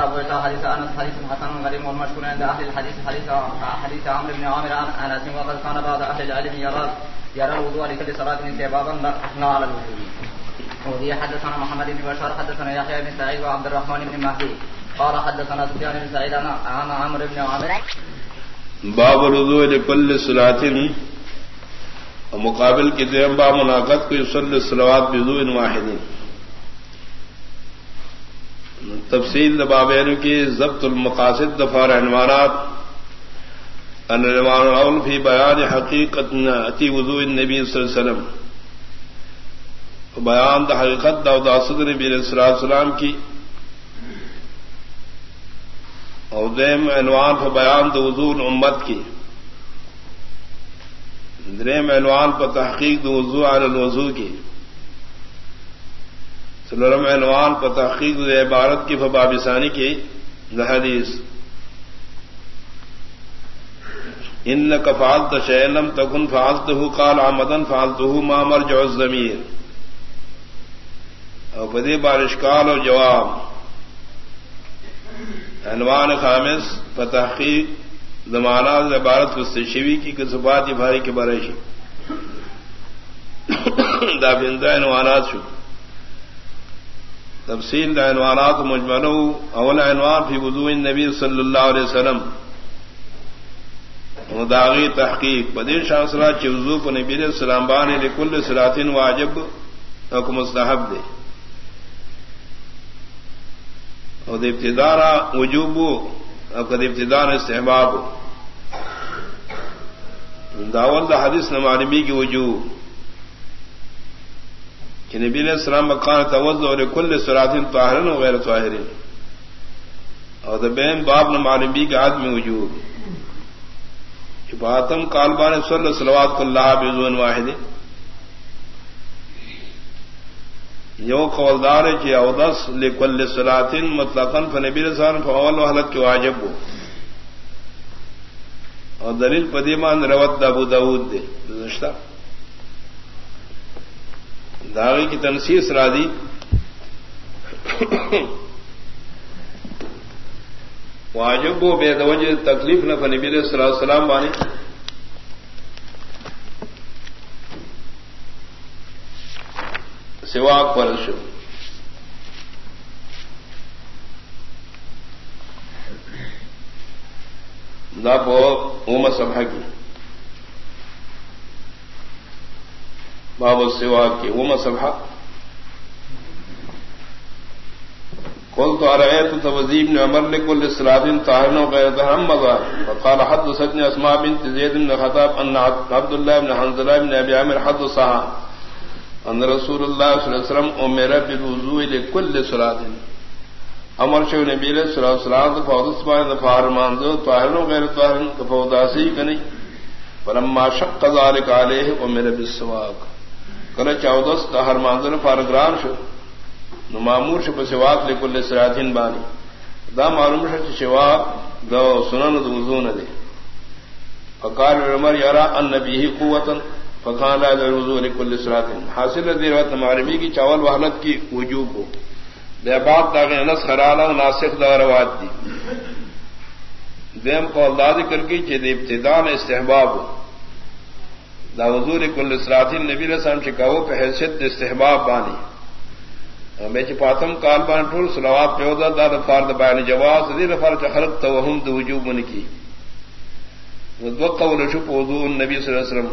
ابو عيسى حديث انس حديث حسن غريب والمشهور عند اهل الحديث، حديث حديث عمرو بن عامر عن انس وقد كان بعض اهل العلم يرى يرى الوضوء لكل صلاه استحبابا لا على الوضوء. وهي حدثنا محمد بن بشار، حدثنا يحيى بن سعيد وعبد الرحمن بن مهدي. قال حدثنا سفيان بن سعيد عن عمرو بن عامر. باب الوضوء لكل صلاه مقابل کی دیم با مناقت کو یصلی الصلوات بوضوء واحد. تفصیل بابین یعنی کی ضبط المقاصد دفار عنوانات العنوان الاول فی بیان حقیقت اتی وضوء النبی صلی اللہ علیہ وسلم. بیان دا حقیقت دا داسد نبی علیہ السلام کی. اور دیم عنوان پر بیان دا وضوء امت کی. دریم عنوان پر تحقیق دا وضوء علی الوضوء کی. سلرم عنوان پر تحقیق عبارت کی فبابسانی کی حدیث۔ ان کا فالت شیلم تکن فالت ہو کال آمدن فالت ہو مامر جو زمیر اور بدی بارش کال اور جواب۔ عنوان خامس پر تحقیق زمانہ عبارت کو شیوی کی کسبات بھائی کے بارش دابندہ عنوانات شو۔ تفصیل عنوانات مجمل اول عنوان فی وضوء النبی صلی اللہ علیہ وسلم. مداغی تحقیق. بدیر شاہ چی وضو کو نبی علیہ السلام بان لکل سلاطین واجب حکم مستحب دے اور ابتدارا وجوب اور ابتدار استحباب داول حدیث نمالمی کی وجوب. کہ نبی علیہ السلام مکان توز اور کل سراتن طاہرن و غیر طاہرین. اور بین باب نمالبی کے آدمی وجود باتم کالبان صلی سلوات اللہ بزون واحد یو قولدار کی اودس لکل سلاطن مطلق نبی رسان فول و حلق کے واجب ہو. اور دلیل پدیمان روت ابو داود دے. رشتہ داغی کی تنسیس را دی۔ واجب و بے دوجہ تکلیف نہ فنبی علیہ السلام السلام بانی سواک پر شو۔ دا پو اوم سبھا کی باب سوا کی وہ مسبہ کل تو ارے تو توزیب نے امر نے کل اسلادین طاہر غیر دہم مزار فقال حد سجن اسماء بنت زید بن خطاب ان عبد الله بن حنظلہ بن ابي عامر حد صحا ان رسول الله صلی اللہ علیہ وسلم امر بالوضوء لكل صلاه امر شو نبی علیہ الصلوۃ والسلام فوض سبحان فارمان ذو طاہر غیر طاہر کفوداسی کنی فلما شق ذلك عليه امر بالسواق کل چودس کا ہر مانزر فارگران شو، نو معمور شو پسواق لے کل سراتین بانی دا معلوم شو چی شواق دو سنن دو وضو دے فقال عمر یرا ان نبیہ قوتا. فقال، لا در وضو لکل سراتین. حاصل دی روایت معربی کی چاول وحلت کی وجوب ہو دے بات دا نس خرالا ناسخ دا روایت دی. دیم کو اللہ ذکر کی چہ ابتداء استحباب ہو دا حضور کل سراتین نبی رسام چکاو پہ حیثیت استحباب بانی میں چپاتم کال بان ٹول سلوات پہ دا رفار دا بیان جواز دی رفار چا خلق توہم دا وجوب من کی۔ دو قول شپ وضوء النبی صلی اللہ علیہ وسلم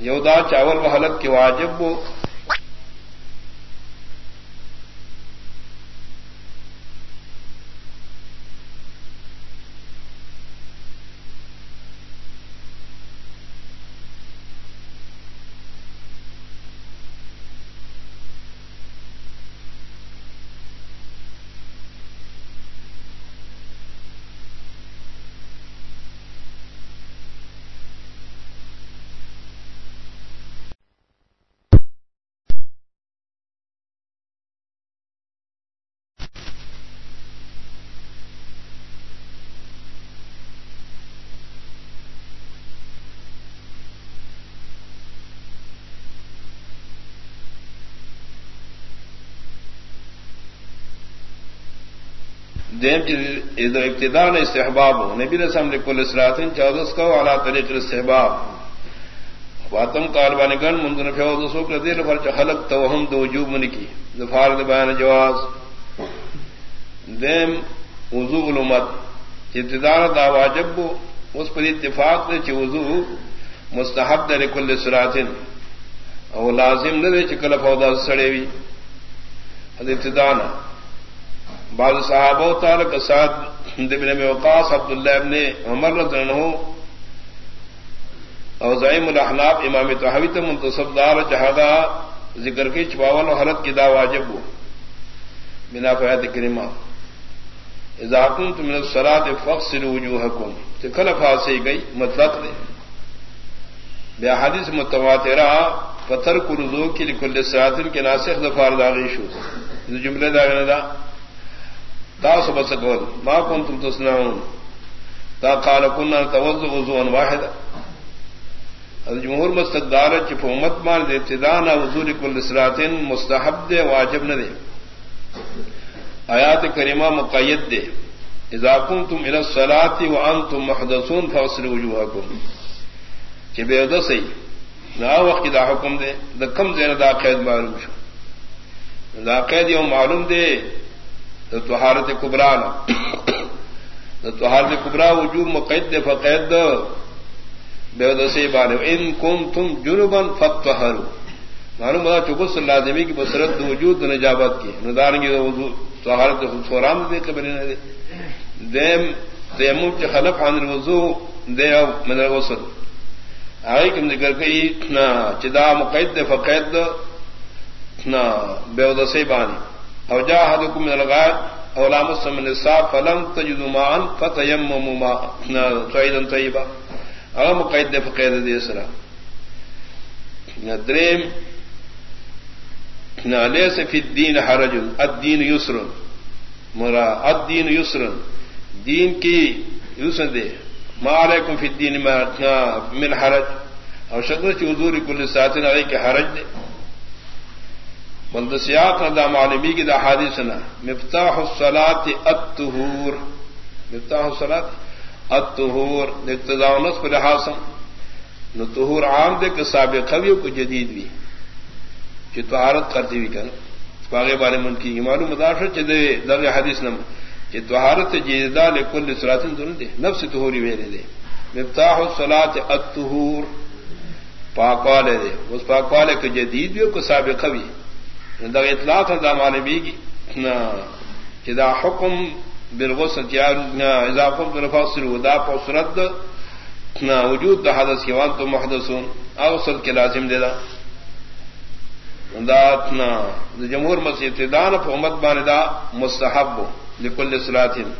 یودا چاول و حلق کی واجب بو۔ دیم ابتدا نے استحباب ہو۔ نبی رسم لکل اسراتن چودس کو اعلیٰ طریق استحباب واتم کاربان گن مندن فیوزسو کر دیر فرچ خلق توہم دو وجوب من کی۔ دفار بیان جواز۔ دیم وضو علومت۔ ابتدار دا واجب اس پر اتفاق دے چ وضو مستحب دے کل سراتن او لازم نہ دے چ کل فودا سڑے وی۔ ابتدا نہ بعض صحابہ تعالی کے ساتھ ابن میں وقاص، عبداللہ ابن عمر رضی اللہ عنہ اور زائم الاحناب امام تحوی تو منتصب دار جہادا ذکر کی چپاول و حلت کی دا واجب ہو۔ بنا فیاد کریما اضاکم تو من سرات فخص وجوہ حکم تو پھانسی گئی، مطلق دے۔ بے حادث متواترہ پتھر کو رضو کی لکل سراتن کے ناسخ دفار داغی شو۔ جملے داغنے دا دا۔ سبس قول ما کنتم تسنعون. دا قال كنا نتوضا وضوءا واحدا. جمهور مستقدار چ امت مان دے ابتداء نہ وضو کل صلاتین مستحب دے، واجب نہ دے آیات کریمہ مقید دے. اذا کنتم الى الصلاه وانتم محدثون فاصلوا وجوهكم کہ بے ادسی نہ وقت دا حکم دے، دا کم زین دا قید معلوم شو. دا قید یو معلوم دے توہارت کبرا نا توہارت کبرا وجوب مقید فقید بے دسی بال ان کم تم جنوبن فت ہر معلوم بتا چکس لازمی کی بسرت وجود نجابت کی. ندارنگی توہارت سورام دے قبل نہ دے دیم دیم خلف عن الوضو دے من الوصل آئی کم ذکر کئی چدا مقید فقید نہ بے دسی بانی او جا من الغائب او لامسم النساء فلم تجدوا معا فتيمموا ما صعيدا طيبا او مقید دے فقید دے سرا. دریم. لیس فی الدین حرج الدین یسر مرا، الدین یسر دین کی یسر دے. ما علیکم فی الدین من حرج. اور شکر چی حضور کل ساتن علیہ کے حرج دے. بلد سیاق دا معلومی کی دا حادث نا۔ مفتاح الصلاة التہور مفتاح الصلاة التہور اقتضاء نصف لحاصم نو تہور عام دے کہ سابق خویو کو جدید بھی۔ چی توحارت کرتی بھی کنا باغی بارے من کی معلوم مدافع چی دے در حدیث نم۔ چی توحارت جیدہ لکل سراتن دن دے، نفس تہوری ویلے دے۔ مفتاح الصلاة التہور پاکوالے دے۔ اس پاکوالے کو جدید بھی کو سابق خوی دا اطلاع تھا دا مانبی کی کہ دا حکم بالغسل تیار اضافہ بالفاصل ودا پسرت نہ وجود دا حدث کی وان تو محدثون اوصل کے لازم دے دا. دا اتنا دا جمہور مسیح مسجد دان امت بان دا مستحب لکل صلاتین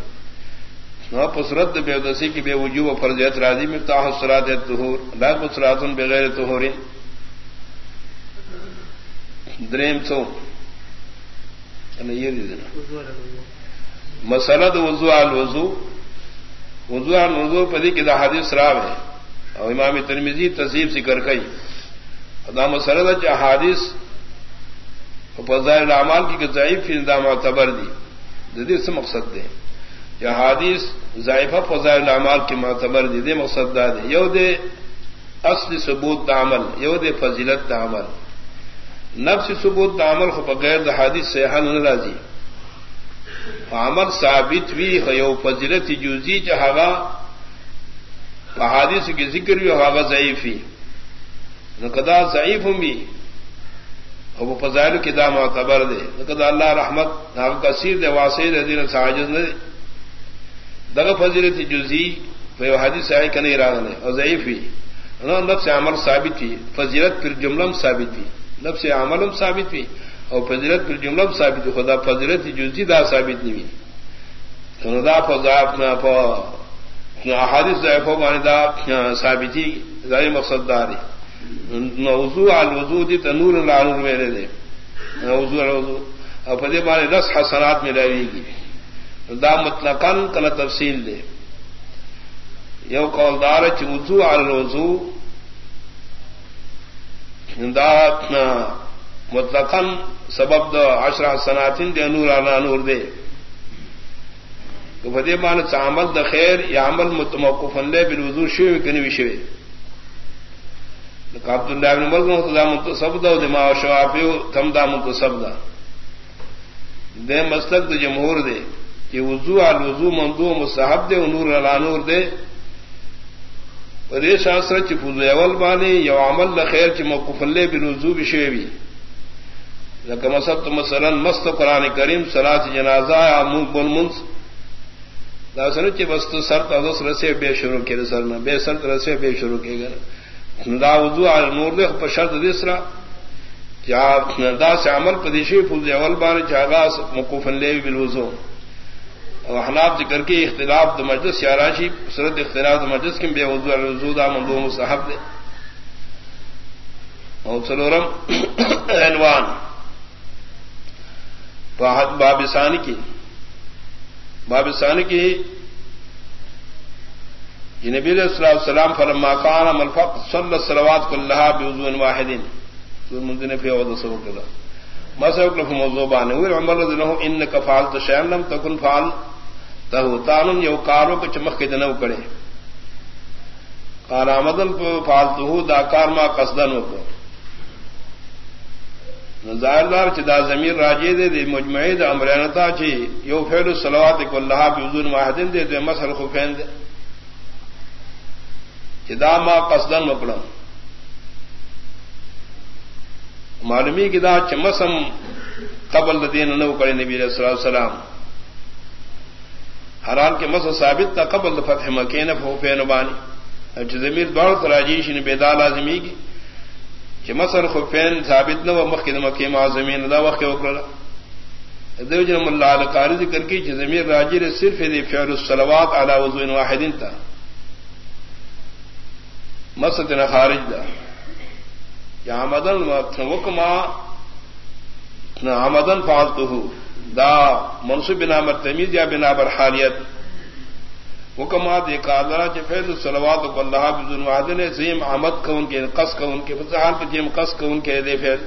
نہ پسرت بے دسی کی بے وجوب فرضیت راضی میں تاح سرات تہور لا مسراتن بغیر تہورین دریم سو مسلد وضو الوضو. وضو الوضو. پدی کی دا حدیث راب ہے اور امام ترمیزی تہذیب سے کر گئی ادا مسرد حادث فضائل العمال کی ضعیف فی اندام معتبر دی جدید سے مقصد دے یا حادث ضائفہ فضائل العمال کی معتبر دی دے مقصد دا دے یو دے اصل ثبوت تعمل یو دے فضیلت تعمل نفس ثبوت تعمل خو بغیر حادث سے حل ناراضی عمل ثابت بھی یو فضیلت جوزی چہاگا حادث کی ذکر بھی ہوگا ضعیفی نقدا ضعیف ہوں بھی وہ فضائل کی دام معتبر دے نقد اللہ رحمت نام کثیر دے واسع دین ساجز نے دغ فضیلت جزی حادث آئے کہ نہیں رہا اور ضعیف بھی نفس عمل ثابت تھی فضیلت پھر جملم ثابت تھی نفس عملم ثابت ہوئی اور فضرت پر جملہ ثابت ہوئی خدا فضرت جزی دا ثابت نہیں ہوئی خدا فضا اپنا حادث ضعفوں مانے دا ثابتی ظاہر مقصد دار وضو الوضو دی تنور لانور میرے دے وضو الوضو اور فضے مانے رس حسنات میں رہے گی دا مطلقاً کل تفصیل دے یو قولدار چ وضو الوضو مطلقاً سبب دا عشرہ سناتن دے، نور آنا نور دے۔ فدی مان عمل د خیر یا عمل متموقفن لے بالوضو شوی کنی وشوی عبد الله بن عمر کو دا منتصب دا دماغ شوافی تم دا منتصب دا۔ دے مسلک د جمهور دے، کہ وضو ال وضو مندو مصحب دے نور علی نور دے۔ ودے شاستر چ فوز اول بانے یو عمل د خیر چ موقف لے بالوضو بشوی لکه مثلا مست قرآن کریم، صلات جنازہ یا منہ بن منس دا سر چی بست سر تدس رسے بے شروع کے سر بے سر رسے بے شروع کے گا دا وضو علی نور دے پر شرط دیسرا کیا دا سے عمل پدیشی فوز اول بانی بار چاگا مقوفن لے بالوضو حناب ذکر کے اختلاف د مجلس، یا راشی صورت اختلاف د مجلس کی بے وضو علی دا مندو مصحب دے۔ اور سلورم عنوان۔ باب ثانی کی۔ باب ثانی کی، یہ نبی علیہ السلام السلام فلما کان ملفق صلی الصلوات كلها بوضوء واحد منذ في وضوء سو كذا ما سوق في موضوع بان هو عمر رضي الله انك فعلت شيئا لم تكن فعل ته تان یو کارو کو چمخ کے دنو کڑے قال عمدن فعلته دا کار ما قصدن وکړه ظاہردار چدا زمیر راجے دے دے مجمعی دا امرانتا چی یو فعل الصلوات کو اللہ بوزون واحدن دے دے مسل خفین دے. چدا ما قصدن مکڑا معلومی کی دا چمسم قبل دین نو کرے نبی علیہ الصلوۃ والسلام. حرام کے مس ثابت تا قبل فتح مکہ نہ ہو فین بانی۔ زمیر دوڑ راجیش نے بیدا لازمی کی کہ مسر خفین ثابت نہ مخد مکی معظمین دا وقت وکړه دیو جن الله القاری ذکر کی چې زمیر راجر صرف دی فعل الصلوات علی وضوء واحد تا۔ مسجد خارج دا۔ یا مدن وکما عمدن فعلته دا منصوب بنا مرتمیز یا بنا بر حالیت حکمات ایک آدرا فیض السلوات کو اللہ بزن وادن زیم آمد کا ان کے قص کا ان کے، فضحان پہ جیم قص کا ان کے دے فیض.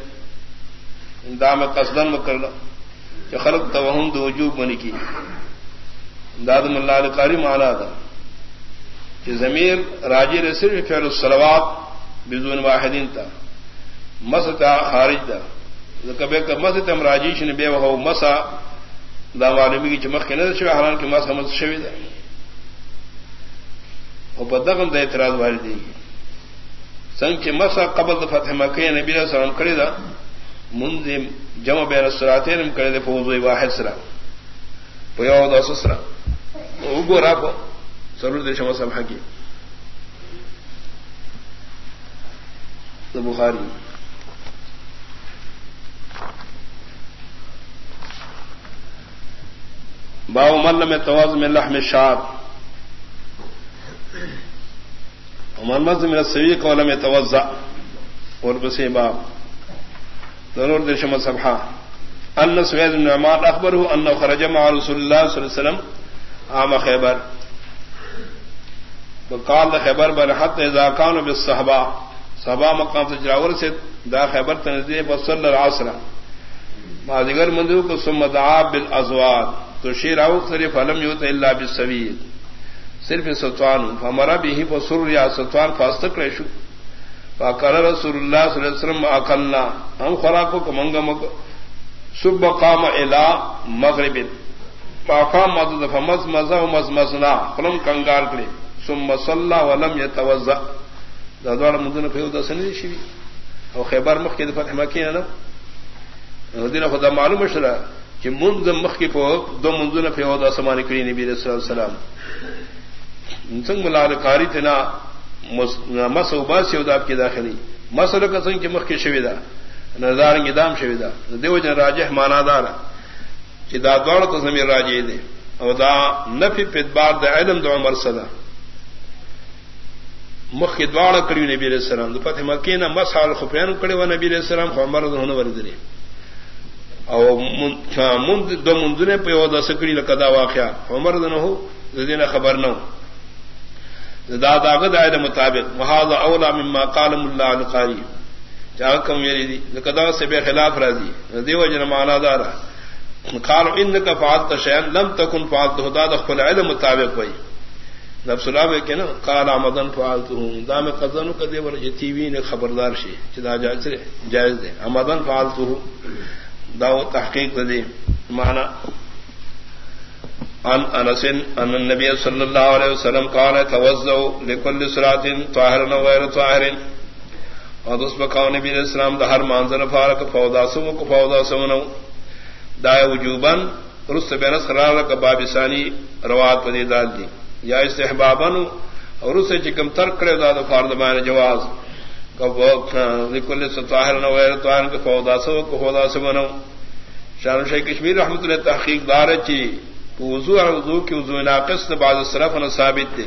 دام قصدن مکرنا کہ خلق توہم دو وجوب منی کی۔ داد ملا قاری مانا تھا کہ ضمیر راجی نے صرف فیل السلوات بزون واحدین تھا مس کا خارج تھا کبھی مسجد ہم راجیش نے بے وہ مسا، دا معلومی کی چمک کے نظر شوی حران کی مس ہمت شوی تھا اور بدغم دا اعتراض واری دی. سنگ چی مسا قبل دا فتح مکی نبی علیہ السلام کری دا منذ جمع بین السراتین کری دا فوضوی واحد سرا پیو دا سسرا اگو را پا سرور دے شما سمحا کی دا بخاری باو من میں تواز میں لحم شاب محمد من السوی قول میں توزع اور بسی باب۔ ضرور درشم صبحا ان سوید بن عمار اخبر ہو ان خرج مع رسول اللہ صلی اللہ علیہ وسلم عام خیبر۔ وقال دا خیبر برحت اذا كانوا بالصحبہ صحبہ مقام سے جراور سے دا خیبر تنزیح وصل العصر۔ ما دیگر مندو کو ثم دعا بالازواج تو شیر او صرف علم یوت الا بالسوید صرف ستوان ہمارا بھی ہی سر یا ستوان فاست کریشو کر رسول اللہ صلی اللہ علیہ وسلم اکلنا ہم خوراکوں کو منگا مگ سب قام الا مغرب. پاقام مدد فمز مزا مز مزنا فلم کنگال کرے. سم مسلح ولم یہ توزہ دادوار مدن پہ دسنی شری اور خیبر مخ کے دفعہ مکی نا دن خدا معلوم شرا کہ منز مخ کی پو دو منزن پہ ہوتا سمان کری نبی علیہ السلام۔ سنگ ملال کاری تنا مس ابا سیودا کی داخلی۔ مسل کا سنگ کے مخ کی شویدا نظار دام شویدا دیو جن راجہ مانا دارا۔ کہ دا دوڑ تو زمین راجے دے۔ او دا نفی پدبار دا علم دو عمر صدا۔ مخ کی دوڑ کریو نبی علیہ السلام۔ دو فتح مکینا مسحال خفین کڑی و نبی علیہ السلام عمر دو ہنو او من دو منزنے پہ او دا سکری لکدا واقعا عمر دو نہو دین خبر نو دا داغد آئے مطابق. محاذ اولا مما قال ملا القاری. چاہ کم میری دی لکدا سے بے خلاف راضی دیو جن مانا دارا قالو ان کا فعلت شيئا لم تكن فعلت هدا دخل علم مطابق وئی نفس اللہ میں کہ نا قال عمدن فعلته. دا میں قزن کو دے ور وی نے خبردار شی چدا جائز ہے جائز ہے عمدن دا تحقیق دے معنی ان انس ان النبي صلى الله عليه وسلم قال توضؤ لكل صلاه طاهر وغير طاهر اور اس بقاؤ نبی علیہ السلام دا ہر منظر فارق فودا سو کو فودا سو نو. دائے وجوبن رس بین خرار کا بابسانی روات پدی دال دی. یا استحبابن اور اسے چکم ترک کرے داد فاردمان جواز. کل طاہر نو غیر طاہر کے فودا سو کو فودا سو نو شان شیخ کشمیر رحمت اللہ تحقیق دار چی وضو اور وضو کی وضو ناقص بعض صرف نہ ثابت تھے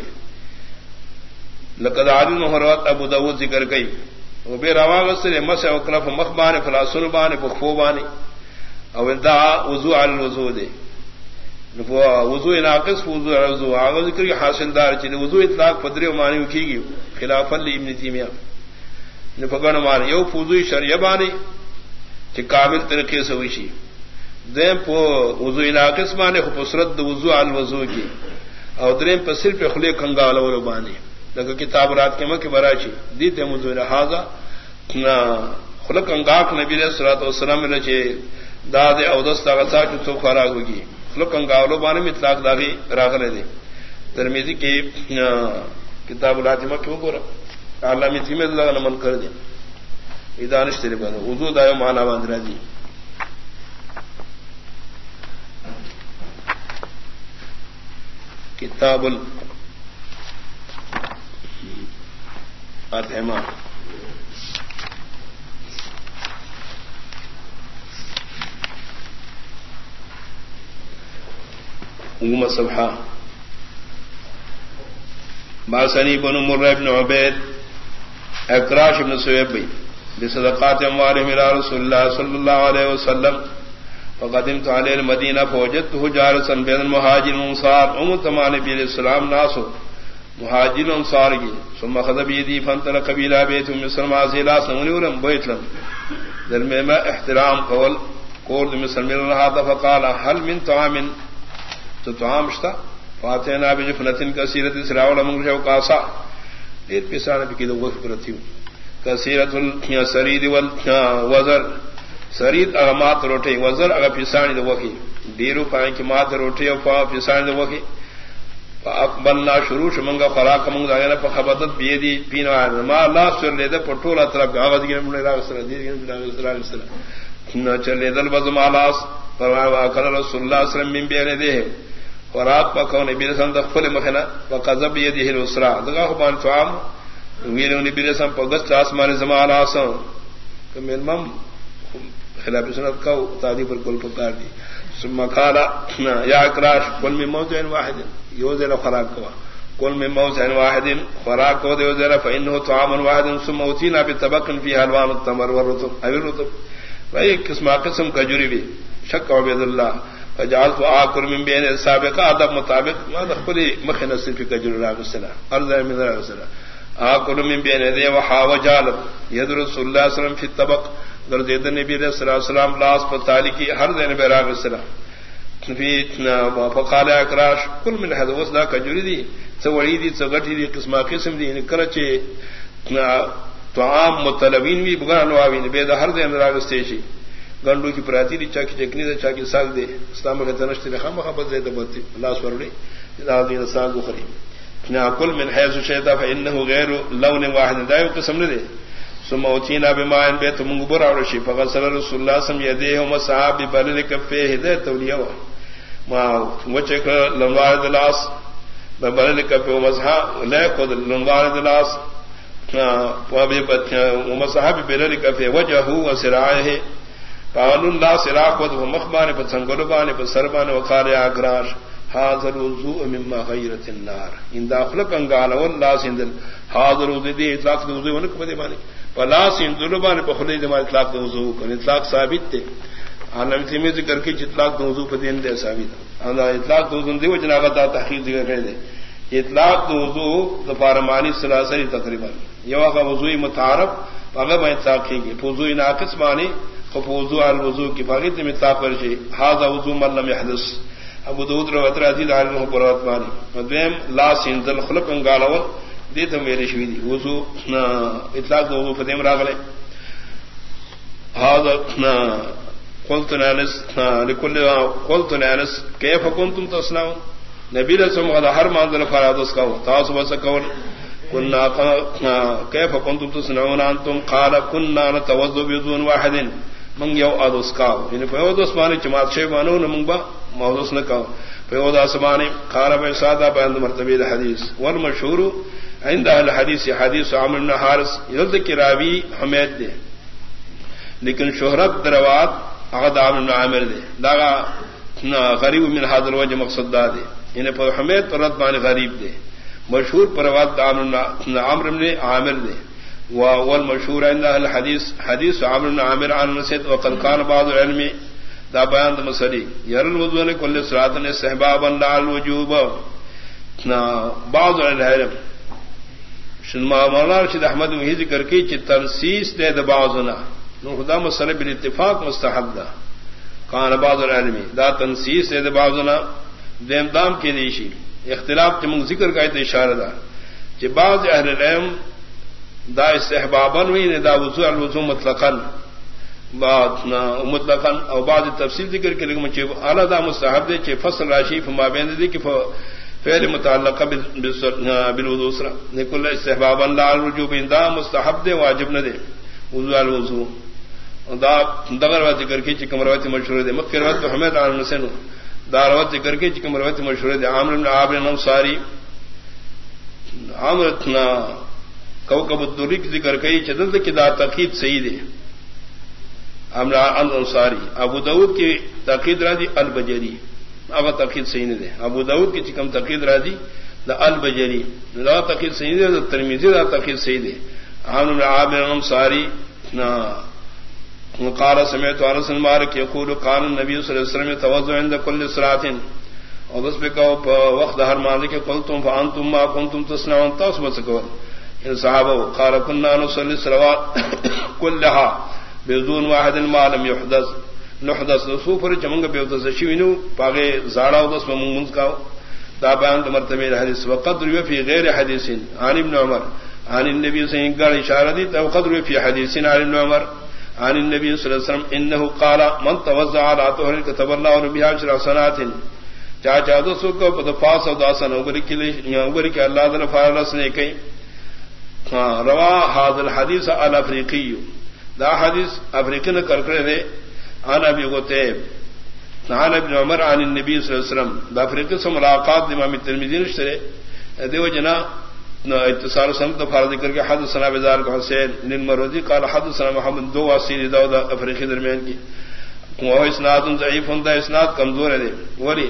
لقد عالم محروت ابو داود ذکر گئی وہ بے رواغ سے مس اوکلف مخبان فلاسن بان بخفو بانی او دا وضو علی الوضو دے۔ وضو ناقص، وضو علی الوضو۔ آغا ذکر حاصل دار چی، وضو اطلاق پدری و معنی کی گی۔ خلافا لی ابن تیمیہ۔ نفقان معنی یو فوضوی شریع بانی چی کامل طریقے سے وشی دیم پو وضو ناقص معنی خو پسرد وضو علی الوضو کی او دریم پر صرف خلی کنگا علو بانی لگا کتاب رات کے مکی برا چی دیتے وضو لحاظا خلق انگاک نبی علیہ السلام نے چی داد او دست غصا کی تو خوراک ہوگی فلکن گاولو بانے میں اطلاق داغی راغلے دے ترمیزی کی کتاب الاتمہ کیوں گورا اللہ میں تیمے اللہ نمن کر دیں ادانش تیرے بنا وضو دائیو مانا باندرا دی جی۔ کتاب الاتمہ صبح باسنی بن مر ابن عبید۔ اکراش ابن سویب بھائی بصدقات اموال ملا رسول اللہ صلی اللہ علیہ وسلم. فقدمت علی المدینہ فوجدته جارسا بین المہاجر انصار ام تمان نبی علیہ السلام ناسو. مہاجر انصار کی ثم خذ بيدي فانطلق قبيله بيت ام سلمہ ازلا سمني ولم بيت لم درمے احترام قول قول مسلم رہا تھا فقال هل من طعام؟ تو تمام شتا؟ فاتح نا بھی فنتن کا سیرت دیر پیسان بھی کی دو وقت پرتی ہوں کثیرت السرید والوزر سرید اگا مات روٹے، وزر اگا پیسانی دو وقی۔ دیرو پائیں کی مات روٹے فا پیسانی دو وقی۔ اقبلنا شروع منگا فراق منگ دا گنا فخبطت بیدی پینا ما اللہ سر لیدہ پٹولا طرف گا آغاز گنا من راگ سر دیر گنا من راگ سر۔ چلے دل بزم آلاس۔ فرمایا رسول اللہ صلی اللہ علیہ وسلم من بینے دے۔ خوراک پکاو نبی رسم دا خپل مخنا وقذب یده الاسرا۔ دغه خو بان ویلو نبی رسم په گست آسمان زمان آسان۔ کمل مم، خلاف سنت کا تادی پر کل پکار دی۔ ثم قال، یا اکراش کل من موضع واحد یوزل خوراک کوا۔ کل من موضع واحد، خوراک کو دیو ذرا فانه طعام واحد ثم اوتینا بطبق فيه الوان التمر والرطب۔ او الرطب وہی قسم قسم کا جری بھی، شک عبد اللہ۔ فجعلت آكل من بين السابقة ادب مطابق ما دخلي مخي نصر في كجر راغ السنة أرض من راغ السنة آكل من بين يدي وحا وجالب يدرس الله عليه وسلم في الطبق. گردید نبی علیہ السلام لاس پر تالی کی ہر دین بے بیراغ السلام فقال اکراش، کل من حد وصدا کجوری دی سوڑی دی سگٹی دی قسمہ قسم دی یعنی کرچے تو عام مطلبین بھی بگان نواوین بید ہر دین راغ استیشی گنڈو کی پراتی دی چاکی چکنی دے چاکی ساگ دے اسلام کا تنشتی دے خام خبر دے دبتی اللہ سورڑی دین ساگ بخری نا کل من حیث شیطا فإنه غیر لون واحد. دائیو قسم نے دے ثم اوتینا بماء بیت منغبر اور شی فغسل رسول الله صلی اللہ علیہ وسلم صحاب بلل کفه ہدایت تولیہ ما وچک لنوار دلاس بلل کفه مسحا لا خود لنوار دلاس و بے بت ومصحاب بلل کفه وجهه وسرائه قال الله سراق ود مخبان په څنګهلو باندې په سر باندې اگراش حاضر وضوء مما غيرت النار. ان داخل کنگال والله سندل حاضر وضوء دي اطلاق وضوء ونه په دې باندې ولا سندل باندې په خلې دې اطلاق وضوء کنه اطلاق ثابت ته ان نبی تیمه ذکر کې اطلاق وضوء په دین دې ثابت. ان اطلاق وضوء دی وجنا غدا تحقیق ذکر کړی دی. اطلاق وضوء د فارمانی سلاسل تقریباً. یو هغه وضوء متعارف، هغه باندې اطلاق کیږي. وضوء ناقص معنی وضو الوضو کی باغی تم اطلاق کرشی هذا وضو من لم يحدث. ابو داود روایت راضی دار کو پروات مانی مدیم لا سینزل خلق انگالو دیتا میرے شوی دی وضو اطلاق وضو فدیم راغلے هذا قلت نانس لكل قلت نانس كيف كنتم تصنعون؟ نبی رسول اللہ ہر مانزل فراد اس کا تاس بس کول؟ كنا كيف كنتم تصنعون انتم؟ قال، كنا نتوضا بذون واحد. من یو ادس کا یعنی فیود اسمانی جماعت شی بانو نمنگ با موضوع نہ کا فیود اسمانی قال بے سادہ بیان مرتبہ حدیث۔ والمشہور عند اهل الحديث حدیث عمرو بن حارث یذکر راوی حمید دے۔ لیکن شہرت دروات اغد عمرو بن عامر دے۔ دا غریب من حاضر وجہ مقصد دا دے۔ یعنی پر حمید پر رد بان غریب دے۔ مشہور پر وات عمرو بن عامر دے۔ والمشهور عند الحديث، حديث عمرو بن عامر عن مسعود وقد كان بعض العلم دا بیان د مسلی. ير الوضوء لكل صلاه استحبابا لا الوجوب. نا، بعض العلم شنما مولانا رشید احمد وہی ذکر کی کہ تنسیس دے د بعضنا. نو خدا مسئلہ بالاتفاق مستحب دا. کان بعض العلم. دا تنسیس دے د بعضنا. دیم دام کی دیشی اختلاف کے منگ ذکر کا اشارہ دا. کہ بعض اہل العلم دا استحبابن وی نے دا وضو، الوضو مطلقاً. مطلقاً، او بعض تفصیل ذکر کے لیے مجھے اعلیٰ دا مستحب دے چھ فصل راشی فما بین دی کہ فعل متعلقہ بالوضو اسرا نکل استحبابن لا الوجوب دا مستحب دے، واجب نہ دے وضو، الوضو. دا دغر وقت ذکر کی چکم روایت مشہور دے. مکہ روایت حمید عن حسین. دا روایت ذکر کی چکم روایت مشہور دے. عامر بن عابر نمساری عامر کو کب الدری ذکر کئی چدل کی دا تقید صحیح دے۔ انصاری ابو دعود کی تقید را دی، البجری۔ اب تقید صحیح نہیں دے۔ ابو دعود کی چکم تقید را دی، دا البجری۔ دا تقید صحیح دے، دا ترمیزی دا تقید صحیح دے۔ عامر عامر انصاری قال سمعت انس مالك يقول قال النبي صلى الله عليه وسلم توضؤ عند كل صلاه اور بس پہ کہ وقت ہر مالک، قلتم فانتم ما كنتم تصنعون تصبت کو صحابہ قال كنا نصلي الصلوات كلها بدون واحد ما لم يحدث. نحدث. سوفر چمنگ بیوت شوینو پاگے زاڑا ودس ممنز کا دا بیان مرتبہ حدیث. وقدر فی غیر حدیث عن ابن عمر. عن النبي صلى الله عليه وسلم اشارہ دی تو قدر فی حدیث عن ابن عمر. عن النبي صلى الله عليه وسلم انه قال من توضع على طهر كتب الله له بها عشر حسنات چا چا دو کو پد پاس او داسن اوبر کی اوبر کی اللہ تعالی فارس نے کئی ہاں، روا حاض الحدیث الافریقی. دا حدیث افریقی نے کرکڑے دے. عن ابی غتیب عن ابن عمر عن النبی صلی اللہ علیہ وسلم. دا افریقی سے ملاقات امام ترمذی نشترے دیو جنا اتصال سنت فرض کر کے حد سنا بزار کو حسین بن مروزی قال حد سنا محمد، دو واسیر داؤد افریقی درمیان کی. وہ اسناد ضعیف ہوندا اسناد کمزور ہے وری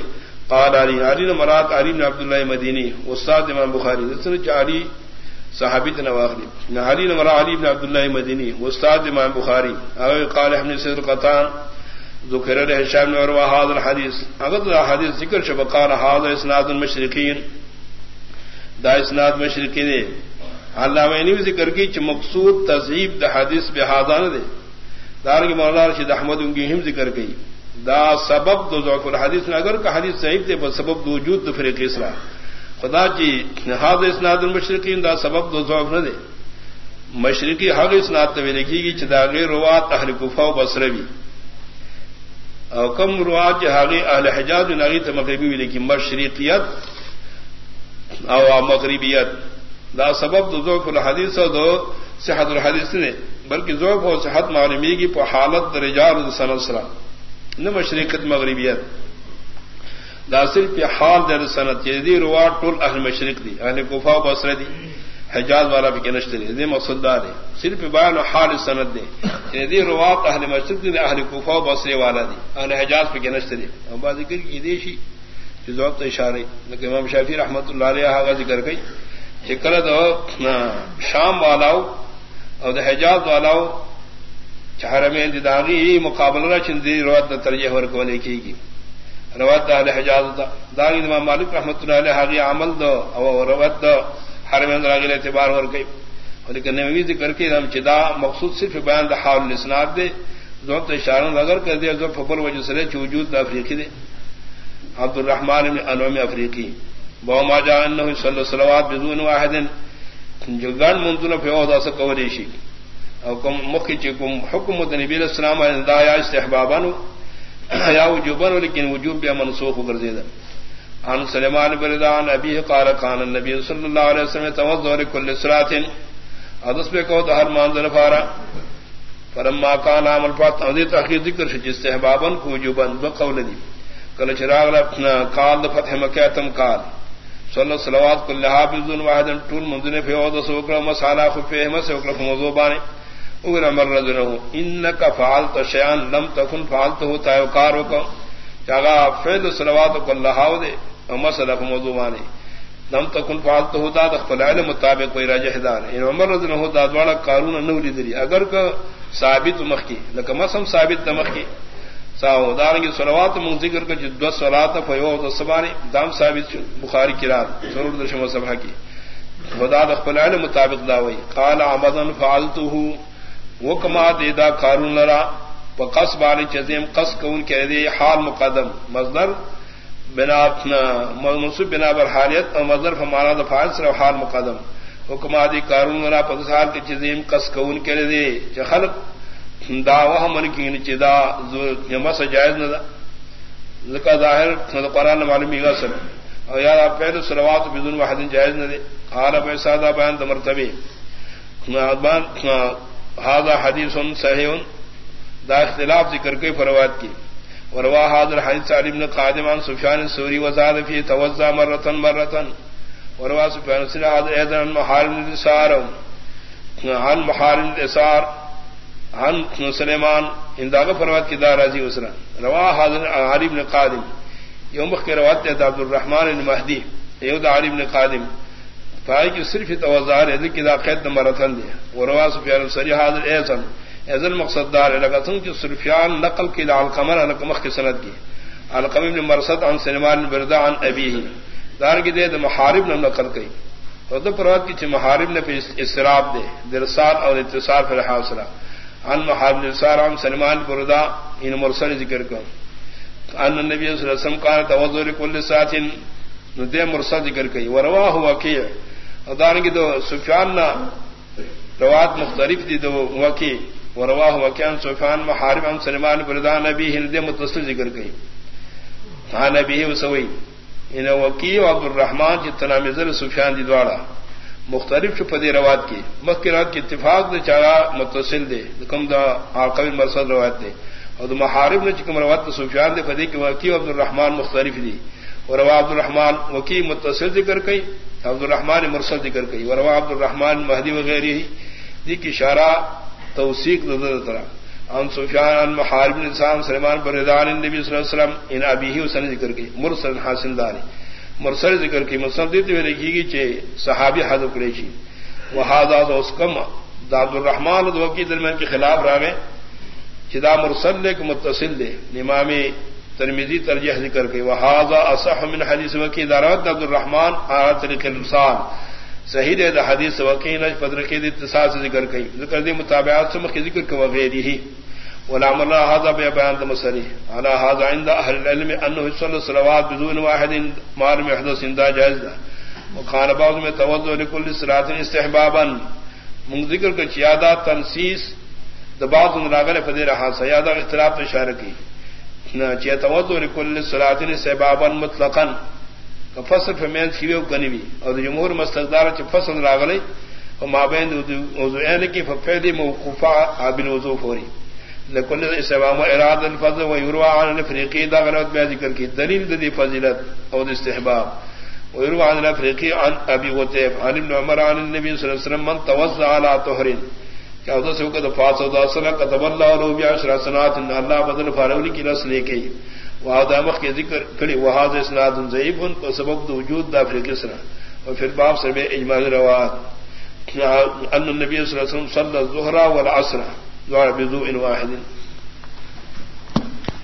قال علی علی مراد علی بن عبداللہ مدینی، استاد امام بخاری. دسن چاری صحابی نواخلی نہاری نمر علی بن عبداللہ مدینی استاد امام بخاری اگر قال ہم نے صدر قطان ذکر الحشام اور حاض الحدیث اگر حدیث ذکر شب قال حاض اسناد المشرقین دا اسناد مشرقی دے علامہ نے ذکر کی چ مقصود تذیب دا حدیث بے حاضان دے دار کی مولانا رشید احمد ان کی ہم ذکر کی دا سبب دو ذوق الحدیث اگر کا حدیث صحیح دے بس سبب وجود فرق اسلام خدا جی نہاد اسناد المشرقین دا سبب دو ضعف نہ دے۔ مشرقی حق اسناد تو لکھی گی چداغ روات اہل کفا و بسروی اور کم روات جہاغی اہل حجاز ناغی تو مغربی بھی لکھی مشرقیت او مغربیت۔ دا سبب دو ذوق الحدیث دو صحت الحدیث نے۔ بلکہ ذوق و صحت معلومی کی پہ حالت رجال سنسرا نہ مشرقت مغربیت۔ دا صرف حال در سنت دی روات ٹول اہل مشرق دی، اہل کفا بسر دی، حجاز والا بھی کنشت دی دی مقصد دار ہے صرف بیان حال سنت دی۔ یعنی دی روات اہل مشرق دی اہل کفا بسر والا دی۔ اہل حجاز پہ کنشت دی۔ اور بات ذکر کی دیشی جو وقت اشارے لیکن امام شافی رحمت اللہ علیہ آغا ذکر گئی چکر دو شام والاو اور دا حجاز والاو چہر میں داغی مقابلہ چندی روات ترجیح ورکونے کی گی۔ روت دا حجاز دا. داغی امام مالک رحمت اللہ علیہ حاغی عمل دو او روت دا. حرم اندر آگے اعتبار ور گئی. لیکن نبی ذکر کے ہم چدا مقصود صرف بیان دا حال الاسناد دے. زور تو اشارہ اگر کر دیا زور فبر وجہ سے وجود دا افریقی دے. عبد الرحمن الرحمان انوم افریقی. بہ ما جا صلی سلوات بدون واحد جو گن منتن فیودا سے کوریشی حکم مکھی چکم حکم نبی السلام دایا استحبابن یا یا وجوبن لیکن وجوب بیا منسوخ کر دے عن سليمان بردان ابي قال كان النبي صلى الله عليه وسلم توضا لكل صلاه حدث به کو ہر منزل فارا فرما كان عمل فات ادي تاخير ذکر شج استحبابا وجوبا بقول دي کل چراغ اپنا قال فتح مکہ تم قال صلی الصلوات كلها بدون واحد طول منزل في وضع سوكر مسالا خفيه مسوكر موضوع اگر باني اور امر رجله انك فعلت شيئا لم تكن فعلته تايوكارك جگہ فعل الصلوات كلها دے مسئلہ موضوع مانے۔ دم تکن فالت ہوتا دخل علم مطابق کوئی راجہ دار ان عمر یعنی رضی اللہ ہوتا، دوڑا قانون نو لیدری اگر کا ثابت مخ کی لکہ مسم ثابت مخ کی ساو دار کی صلوات من ذکر کا جو جی دو صلات فیو تو سبانی، دام ثابت بخاری کی رات، ضرور درشم سبھا کی۔ خدا دخل علم مطابق داوئی۔ قال عمدن فعلته وکما دیدا قانون لرا وقص بانی چزیم قص کون کہ دے، حال مقدم، مصدر بنا منصوب بنا بر حالیت اور مظر ہمارا دفاع صرف حال مقدم۔ حکم آدی کارون لرا را پکسال کی چیزیں کس کون کے دے۔ خلق دا وہ من کی نیچے دا مس جائز نہ ذکا ظاہر قرآن معلوم گا سر۔ اور یار آپ پہلے سلوات بدون واحد جائز نہ دے۔ حال پہ سادہ بیان مرتبے ہاضا حدیث صحیح دا اختلاف ذکر کے فروات کی وروا حاضر حدیث علی بن قادم عن سفیان سوری وزاد فی توزع مرتن مرتن وروا سفیان سوری حاضر ایضا عن محارم الاسار عن محارم الاسار عن سلیمان ان انداغ فروات کی دار رضی اسرا روا حاضر علی بن قادم. یوم کے روات عبد الرحمن المہدی یود علی بن قادم. فائی کی صرف توزع ہے کہ دا قید مرتن دے وروا سفیان سوری حاضر ایضا ازل مقصد دار لگا تم کی سرفیان نقل کی لال قمر القمخ کی سند کی القم ابن مرسد عن سلمان بردا عن ابیہ۔ دار کی دے محارب نے نقل کی۔ تو دو پروت کی چھ محارب نے پھر اسراب دے۔ درسال اور اتصال پر حاصلہ۔ عن محارب الاسار عن سلمان بردا، ان مرسل ذکر کو ان النبی صلی اللہ علیہ وسلم قال توضؤ لكل ساعه ندے مرسل ذکر کی۔ وروا ہوا کہ دار کی دو سفیان نہ روات مختلف دی دو وکی ورواہ وکیان سفیان محارب عن سلمان بردان نبی ہندے متصل ذکر گئی ہاں نبی وسوئی ان وکی و عبد الرحمان جتنا مزر سفیان دی دوارا مختلف پدی روات کی مکرات کی اتفاق دے چارا متصل دے کم دا عاقب مرسد روات دے اور محارب نے چکم روات سفیان دے فدی کی وکی عبد الرحمان مختلف دی وروا عبد الرحمان وکی متصل ذکر کئی عبد الرحمان مرسل ذکر کئی وروا عبد الرحمان مہدی وغیرہ دی کی اشارہ، توثیق نظر طرح۔ ان سفیان ان محارب انسان سلمان پر ردان النبی صلی اللہ علیہ وسلم، ان ابی ہی وسن ذکر کی مرسل، حاصل داری۔ مرسل ذکر کی مسند دی لکھی گی چے صحابی حد کرے چی وہذا اس کم دا عبد الرحمن دو کی درمیان کے خلاف راوے چدا مرسل لے متصل دے امام ترمیزی ترجیح ذکر کی وہذا اصح من حدیث وکی دارت عبد الرحمن آ طریق الرسال صحیح دے دا حدیث وکین پدر کے اتصال سے ذکر کئی. ذکر دی مطابعات سے مخی ذکر کو وغیری ہی. ولام اللہ هذا بیان دا تمسری على هذا عند اهل العلم انه يصلي الصلوات بدون واحد مار محدث عند جائز. دا وقال بعض میں توضؤ لكل صلاه استحبابا. من ذکر کا چیادہ تنسیس دباغ راغل فدی رہا سیادہ اختلاف اشارہ کی. نہ چیا توضؤ لكل صلاه استحبابا مطلقا. فصل فمین سیویو کنی اور جمہور مستدار چ فصل راغلے اور مابین وضو این کی ففیدی موقوفا عابن وضو فوری لکل اسوام اراد الفضل و یروا عن الفریقی دا غلط بیا ذکر کی. دلیل دی فضیلت اور استحباب. و یروا عن الفریقی عن ابی غتیف عن ابن عمر، عن النبی صلی اللہ علیہ وسلم، من توزع على طهر. کیا کہ ان اللہ بدل فارونی کی نسل لے کے وہاں مخ کے ذکر کڑی وہاں اسناد ضعیف ان کو سبب وجود دا اور پھر باب سے اجماع روات ان صلی اللہ علیہ وسلم صلی الظہر والعصر، دعا بذو واحد۔